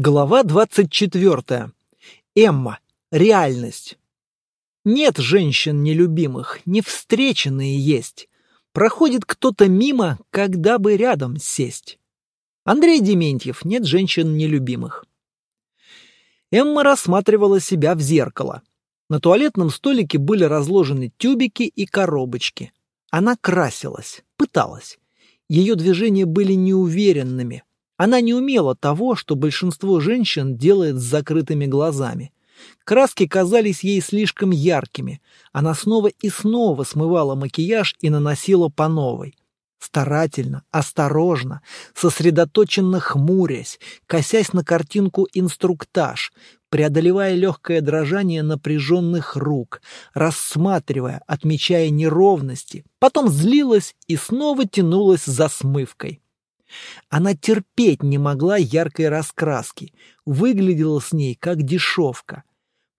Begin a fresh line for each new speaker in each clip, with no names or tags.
Глава 24. Эмма. Реальность. Нет женщин нелюбимых, не встреченные есть. Проходит кто-то мимо, когда бы рядом сесть. Андрей Дементьев. Нет женщин нелюбимых. Эмма рассматривала себя в зеркало. На туалетном столике были разложены тюбики и коробочки. Она красилась, пыталась. Ее движения были неуверенными, она не умела того, что большинство женщин делает с закрытыми глазами. Краски казались ей слишком яркими. Она снова и снова смывала макияж и наносила по новой. Старательно, осторожно, сосредоточенно хмурясь, косясь на картинку инструктаж, преодолевая легкое дрожание напряженных рук, рассматривая, отмечая неровности, потом злилась и снова тянулась за смывкой. Она терпеть не могла яркой раскраски, выглядела с ней как дешевка.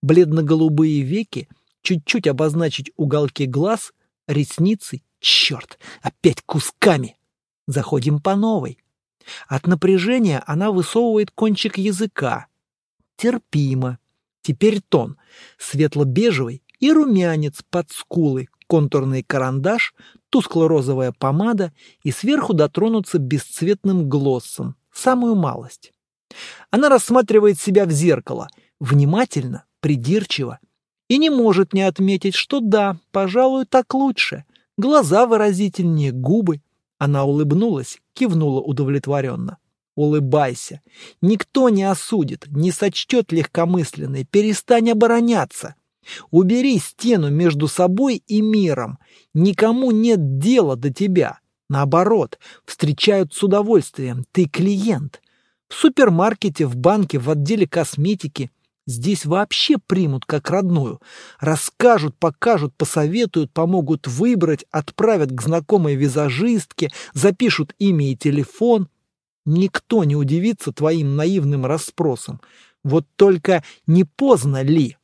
Бледно-голубые веки, чуть-чуть обозначить уголки глаз, ресницы, черт, опять кусками. Заходим по новой. От напряжения она высовывает кончик языка. Терпимо. Теперь тон, светло-бежевый и румянец под скулой, контурный карандаш, тускло-розовая помада и сверху дотронуться бесцветным глоссом, самую малость. Она рассматривает себя в зеркало, внимательно, придирчиво, и не может не отметить, что да, пожалуй, так лучше. Глаза выразительнее, губы. Она улыбнулась, кивнула удовлетворенно. Улыбайся. Никто не осудит, не сочтет легкомысленной, перестань обороняться. Убери стену между собой и миром. Никому нет дела до тебя. Наоборот, встречают с удовольствием. Ты клиент. В супермаркете, в банке, в отделе косметики. Здесь вообще примут как родную. Расскажут, покажут, посоветуют, помогут выбрать, отправят к знакомой визажистке, запишут имя и телефон. Никто не удивится твоим наивным расспросам. Вот только не поздно ли?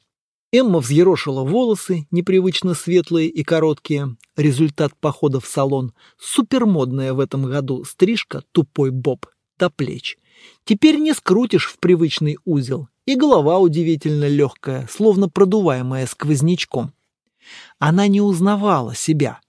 Эмма взъерошила волосы, непривычно светлые и короткие. Результат похода в салон. Супермодная в этом году стрижка тупой боб до плеч. Теперь не скрутишь в привычный узел. И голова удивительно легкая, словно продуваемая сквознячком. Она не узнавала себя.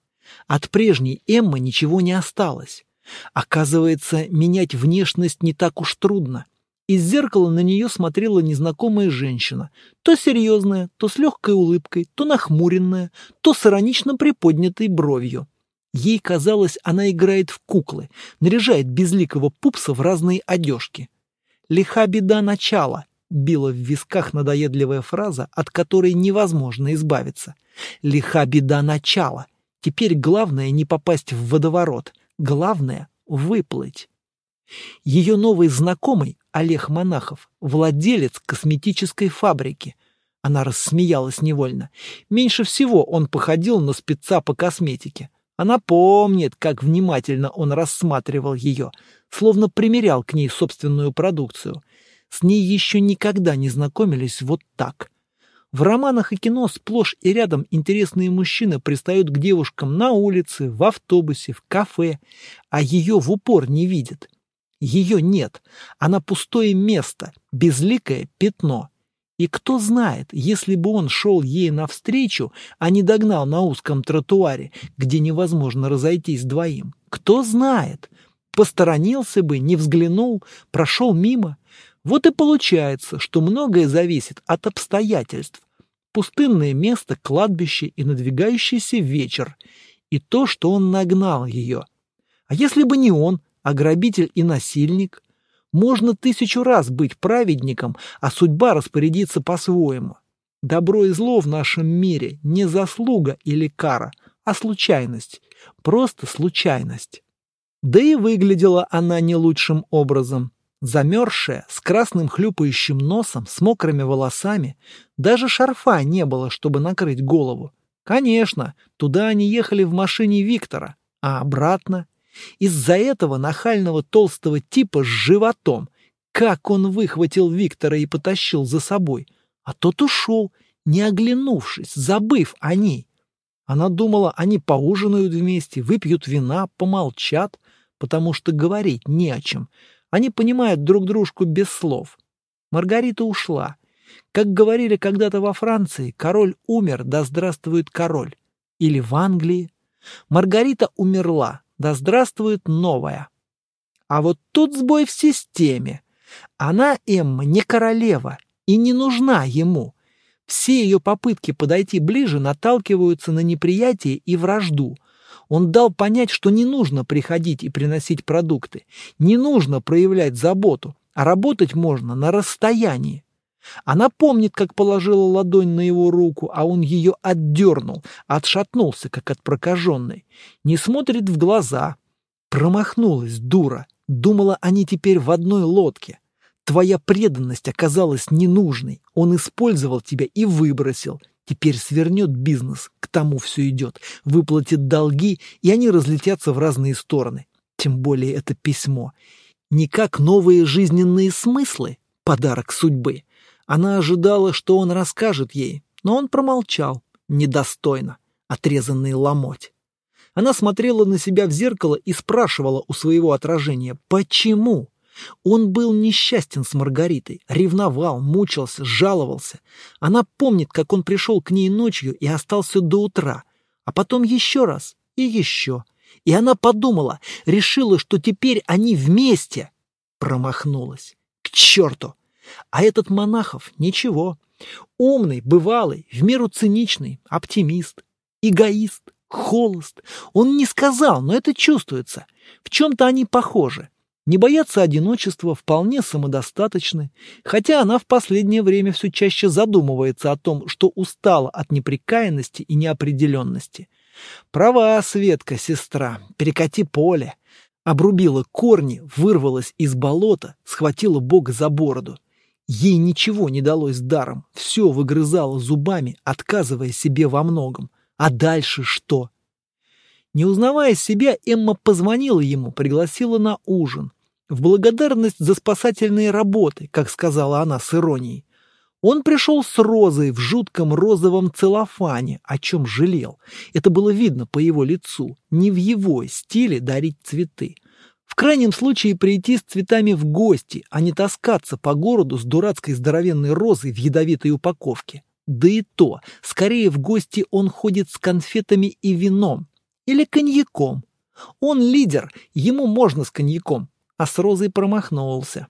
От прежней Эммы ничего не осталось. Оказывается, менять внешность не так уж трудно. Из зеркала на нее смотрела незнакомая женщина, то серьезная, то с легкой улыбкой, то нахмуренная, то с иронично приподнятой бровью. Ей казалось, она играет в куклы, наряжает безликого пупса в разные одежки. «Лиха беда начала», — била в висках надоедливая фраза, от которой невозможно избавиться. «Лиха беда начала. Теперь главное не попасть в водоворот, главное — выплыть». Ее новый знакомый, Олег Монахов, владелец косметической фабрики. Она рассмеялась невольно. Меньше всего он походил на спеца по косметике. Она помнит, как внимательно он рассматривал ее, словно примерял к ней собственную продукцию. С ней еще никогда не знакомились вот так. В романах и кино сплошь и рядом интересные мужчины пристают к девушкам на улице, в автобусе, в кафе, а ее в упор не видят. Ее нет. Она пустое место, безликое пятно. И кто знает, если бы он шел ей навстречу, а не догнал на узком тротуаре, где невозможно разойтись двоим. Кто знает. Посторонился бы, не взглянул, прошел мимо. Вот и получается, что многое зависит от обстоятельств. Пустынное место, кладбище и надвигающийся вечер. И то, что он нагнал ее. А если бы не он, а грабитель и насильник? Можно тысячу раз быть праведником, а судьба распорядится по-своему. Добро и зло в нашем мире не заслуга или кара, а случайность. Просто случайность. Да и выглядела она не лучшим образом. Замерзшая, с красным хлюпающим носом, с мокрыми волосами. Даже шарфа не было, чтобы накрыть голову. Конечно, туда они ехали в машине Виктора, а обратно из-за этого нахального толстого типа с животом. Как он выхватил Виктора и потащил за собой. А тот ушел, не оглянувшись, забыв о ней. Она думала, они поужинают вместе, выпьют вина, помолчат, потому что говорить не о чем. Они понимают друг дружку без слов. Маргарита ушла. Как говорили когда-то во Франции, король умер, да здравствует король. Или в Англии. Маргарита умерла, да здравствует новая. А вот тут сбой в системе. Она, Эмма, не королева и не нужна ему. Все ее попытки подойти ближе наталкиваются на неприятие и вражду. Он дал понять, что не нужно приходить и приносить продукты, не нужно проявлять заботу, а работать можно на расстоянии. Она помнит, как положила ладонь на его руку, а он ее отдернул, отшатнулся, как от прокаженной. Не смотрит в глаза. Промахнулась, дура. Думала, они теперь в одной лодке. Твоя преданность оказалась ненужной. Он использовал тебя и выбросил. Теперь свернет бизнес, к тому все идет, выплатит долги, и они разлетятся в разные стороны. Тем более это письмо. Не как новые жизненные смыслы, подарок судьбы. Она ожидала, что он расскажет ей, но он промолчал, недостойно, отрезанный ломоть. Она смотрела на себя в зеркало и спрашивала у своего отражения, почему? Он был несчастен с Маргаритой, ревновал, мучился, жаловался. Она помнит, как он пришел к ней ночью и остался до утра, а потом еще раз и еще. И она подумала, решила, что теперь они вместе. Промахнулась. К черту! А этот Монахов ничего. Умный, бывалый, в меру циничный, оптимист, эгоист, холост. Он не сказал, но это чувствуется. В чем-то они похожи. Не боятся одиночества, вполне самодостаточны, хотя она в последнее время все чаще задумывается о том, что устала от неприкаянности и неопределенности. Права, Светка, сестра, перекати поле. Обрубила корни, вырвалась из болота, схватила Бога за бороду. Ей ничего не далось даром, все выгрызала зубами, отказывая себе во многом. А дальше что? Не узнавая себя, Эмма позвонила ему, пригласила на ужин. В благодарность за спасательные работы, как сказала она с иронией. Он пришел с розой в жутком розовом целлофане, о чем жалел. Это было видно по его лицу, не в его стиле дарить цветы. В крайнем случае прийти с цветами в гости, а не таскаться по городу с дурацкой здоровенной розой в ядовитой упаковке. Да и то, скорее в гости он ходит с конфетами и вином. Или коньяком. Он лидер, ему можно с коньяком, а с розой промахнулся.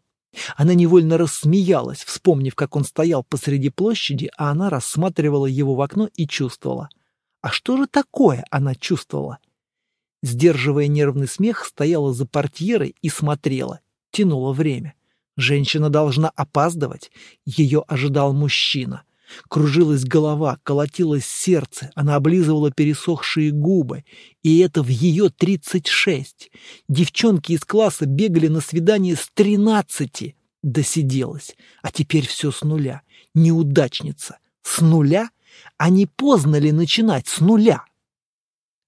Она невольно рассмеялась, вспомнив, как он стоял посреди площади, а она рассматривала его в окно и чувствовала. А что же такое она чувствовала? Сдерживая нервный смех, стояла за портьерой и смотрела, тянула время. Женщина должна опаздывать, ее ожидал мужчина. Кружилась голова, колотилось сердце, она облизывала пересохшие губы. И это в ее тридцать шесть. Девчонки из класса бегали на свидание с тринадцати. Досиделась. А теперь все с нуля. Неудачница. С нуля? А не поздно ли начинать с нуля?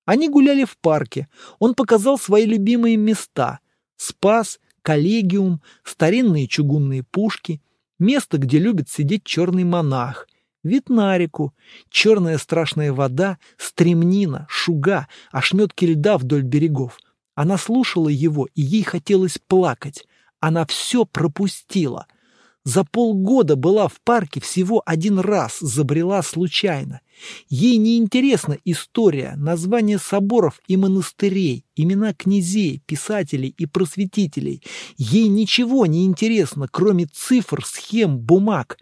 Они гуляли в парке. Он показал свои любимые места. Спас, коллегиум, старинные чугунные пушки, место, где любит сидеть черный монах, вид на реку, черная страшная вода, стремнина, шуга, ошметки льда вдоль берегов. Она слушала его, и ей хотелось плакать. Она все пропустила — за полгода была в парке всего один раз, забрела случайно. Ей не интересна история, названия соборов и монастырей, имена князей, писателей и просветителей. Ей ничего не интересно, кроме цифр, схем, бумаг.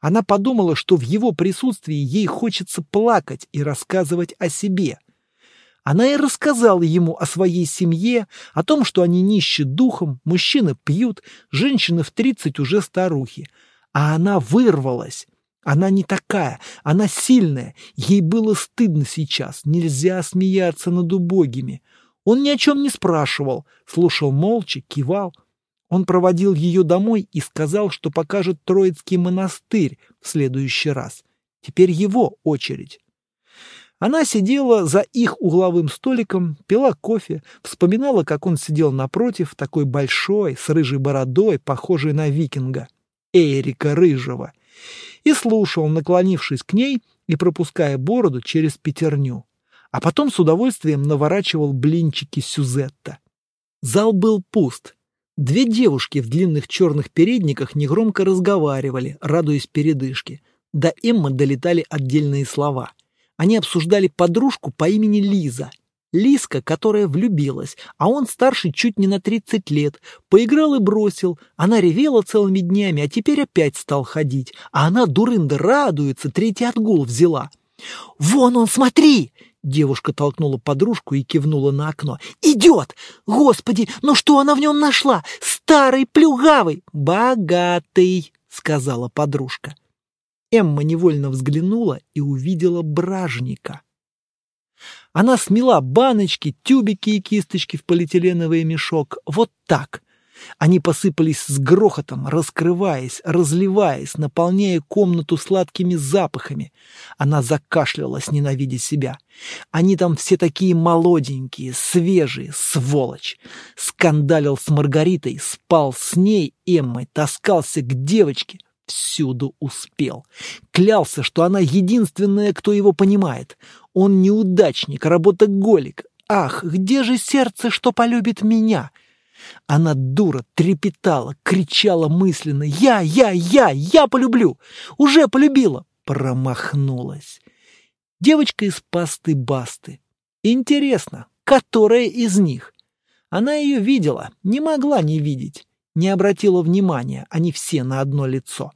Она подумала, что в его присутствии ей хочется плакать и рассказывать о себе. Она и рассказала ему о своей семье, о том, что они нищи духом, мужчины пьют, женщины в тридцать уже старухи. А она вырвалась. Она не такая, она сильная. Ей было стыдно сейчас, нельзя смеяться над убогими. Он ни о чем не спрашивал, слушал молча, кивал. Он проводил ее домой и сказал, что покажет Троицкий монастырь в следующий раз. Теперь его очередь. Она сидела за их угловым столиком, пила кофе, вспоминала, как он сидел напротив, такой большой, с рыжей бородой, похожей на викинга, Эрика Рыжего, и слушал, наклонившись к ней и пропуская бороду через пятерню. А потом с удовольствием наворачивал блинчики Сюзетта. Зал был пуст. Две девушки в длинных черных передниках негромко разговаривали, радуясь передышке. До Эммы долетали отдельные слова. Они обсуждали подружку по имени Лиза. Лизка, которая влюбилась, а он старше чуть не на 30 лет. Поиграл и бросил. Она ревела целыми днями, а теперь опять стал ходить. А она, дурында, радуется, третий отгул взяла. «Вон он, смотри!» Девушка толкнула подружку и кивнула на окно. «Идет! Господи, ну что она в нем нашла? Старый, плюгавый!» «Богатый!» — сказала подружка. Эмма невольно взглянула и увидела бражника. Она смела баночки, тюбики и кисточки в полиэтиленовый мешок. Вот так. Они посыпались с грохотом, раскрываясь, разливаясь, наполняя комнату сладкими запахами. Она закашлялась, ненавидя себя. Они там все такие молоденькие, свежие, сволочь. Скандалил с Маргаритой, спал с ней, Эммой, таскался к девочке. Всюду успел. Клялся, что она единственная, кто его понимает. Он неудачник, работоголик. Ах, где же сердце, что полюбит меня?» Она дура, трепетала, кричала мысленно «Я, я, я, я полюблю! Уже полюбила!» Промахнулась. Девочка из пасты-басты. Интересно, которая из них? Она ее видела, не могла не видеть. Не обратила внимания, они все на одно лицо.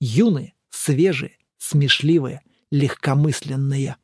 Юные, свежие, смешливые, легкомысленные.